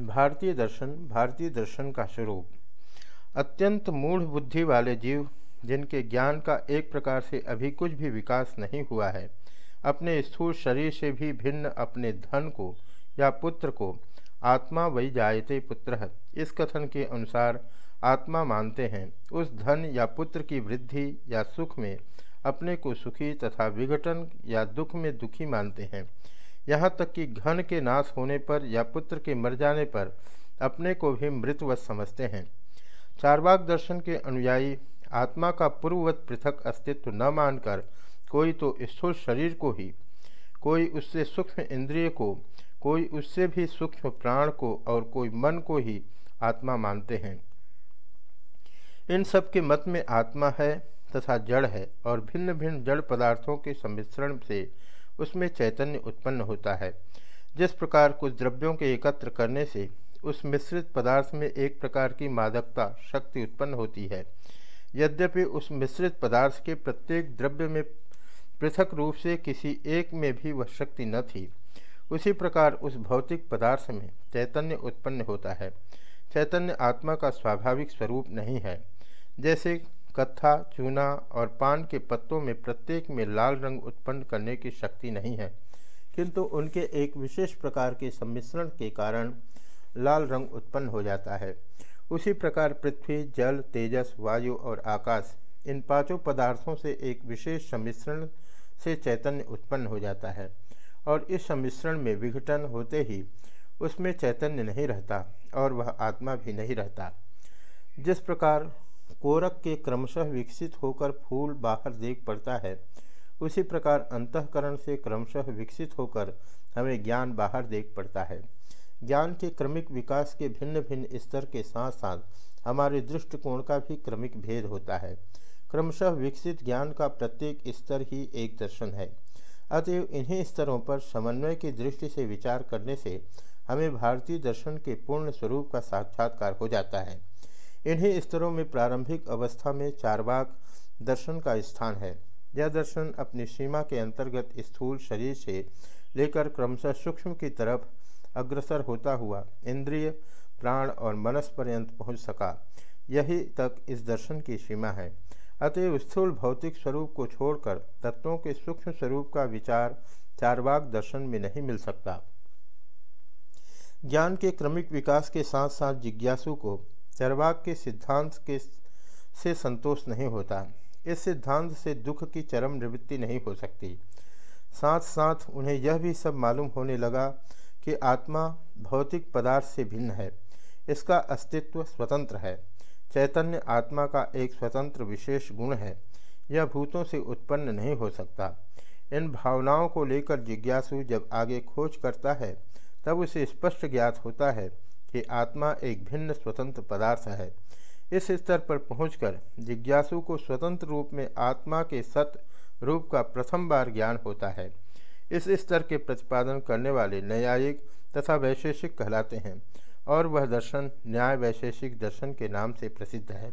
भारतीय दर्शन भारतीय दर्शन का स्वरूप। अत्यंत मूढ़ बुद्धि वाले जीव, जिनके ज्ञान का एक प्रकार से अभी कुछ भी विकास नहीं हुआ है, अपने स्थूल शरीर से भी भिन्न अपने धन को या पुत्र को, आत्मा वही जायते पुत्र इस कथन के अनुसार आत्मा मानते हैं, उस धन या पुत्र की वृद्धि या सुख में अपने को सुखी तथा विघटन या दुख में दुखी मानते हैं। यहाँ तक कि घन के नाश होने पर या पुत्र के मर जाने पर अपने को भी मृतवत समझते हैं। चारवाक दर्शन के अनुयायी आत्मा का पूर्ववत पृथक अस्तित्व न मानकर कोई तो स्थूल शरीर को ही, कोई उससे सूक्ष्म इंद्रिय को, कोई उससे भी सूक्ष्म प्राण को और कोई मन को ही आत्मा मानते हैं। इन सब के मत में आत्मा है तथा जड़ है और भिन्न भिन्न जड़ पदार्थों के सम्मिश्रण से उसमें चैतन्य उत्पन्न होता है। जिस प्रकार कुछ द्रव्यों के एकत्र करने से उस मिश्रित पदार्थ में एक प्रकार की मादकता, शक्ति उत्पन्न होती है। यद्यपि उस मिश्रित पदार्थ के प्रत्येक द्रव्य में पृथक रूप से किसी एक में भी वह शक्ति न थी, उसी प्रकार उस भौतिक पदार्थ में चैतन्य उत्पन्न होता है। चैतन्य आत्मा का स्वाभाविक स्वरूप नहीं है। जैसे कत्था, चूना और पान के पत्तों में प्रत्येक में लाल रंग उत्पन्न करने की शक्ति नहीं है। किंतु उनके एक विशेष प्रकार के सम्मिश्रण के कारण लाल रंग उत्पन्न हो जाता है। उसी प्रकार पृथ्वी, जल, तेजस, वायु और आकाश, इन पाँचों पदार्थों से एक विशेष सम्मिश्रण से चैतन्य उत्पन्न हो जाता है और इस सम्मिश्रण में विघटन होते ही उसमें चैतन्य नहीं रहता और वह आत्मा भी नहीं रहता। जिस प्रकार कोरक के क्रमशः विकसित होकर फूल बाहर देख पड़ता है। उसी प्रकार अंतकरण से क्रमशः विकसित होकर हमें ज्ञान बाहर देख पड़ता है। ज्ञान के क्रमिक विकास के भिन्न भिन्न स्तर के साथ साथ हमारे दृष्टिकोण का भी क्रमिक भेद होता है। क्रमशः विकसित ज्ञान का प्रत्येक स्तर ही एक दर्शन है। अतएव इन्हीं स्तरों पर समन्वय की दृष्टि से विचार करने से हमें भारतीय दर्शन के पूर्ण स्वरूप का साक्षात्कार हो जाता है। इन्हीं स्तरों में प्रारंभिक अवस्था में चारवाक दर्शन का स्थान है। यह दर्शन अपनी सीमा के अंतर्गत स्थूल शरीर से लेकर क्रमशः सूक्ष्म की तरफ़ अग्रसर होता हुआ इंद्रिय, प्राण और मनस पर्यंत पहुँच सका। यही तक इस दर्शन की सीमा है। अतएव स्थूल भौतिक स्वरूप को छोड़कर तत्वों के सूक्ष्म स्वरूप का विचार चारवाक दर्शन में नहीं मिल सकता। ज्ञान के क्रमिक विकास के साथ साथ जिज्ञासु को चरवाक के सिद्धांत के से संतोष नहीं होता। इस सिद्धांत से दुख की चरम निवृत्ति नहीं हो सकती। साथ साथ उन्हें यह भी सब मालूम होने लगा कि आत्मा भौतिक पदार्थ से भिन्न है। इसका अस्तित्व स्वतंत्र है। चैतन्य आत्मा का एक स्वतंत्र विशेष गुण है। यह भूतों से उत्पन्न नहीं हो सकता। इन भावनाओं को लेकर जिज्ञासु जब आगे खोज करता है, तब उसे स्पष्ट ज्ञात होता है कि आत्मा एक भिन्न स्वतंत्र पदार्थ है। इस स्तर पर पहुंचकर जिज्ञासु को स्वतंत्र रूप में आत्मा के सत रूप का प्रथम बार ज्ञान होता है। इस स्तर के प्रतिपादन करने वाले न्यायिक तथा वैशेषिक कहलाते हैं और वह दर्शन, न्याय वैशेषिक दर्शन के नाम से प्रसिद्ध है।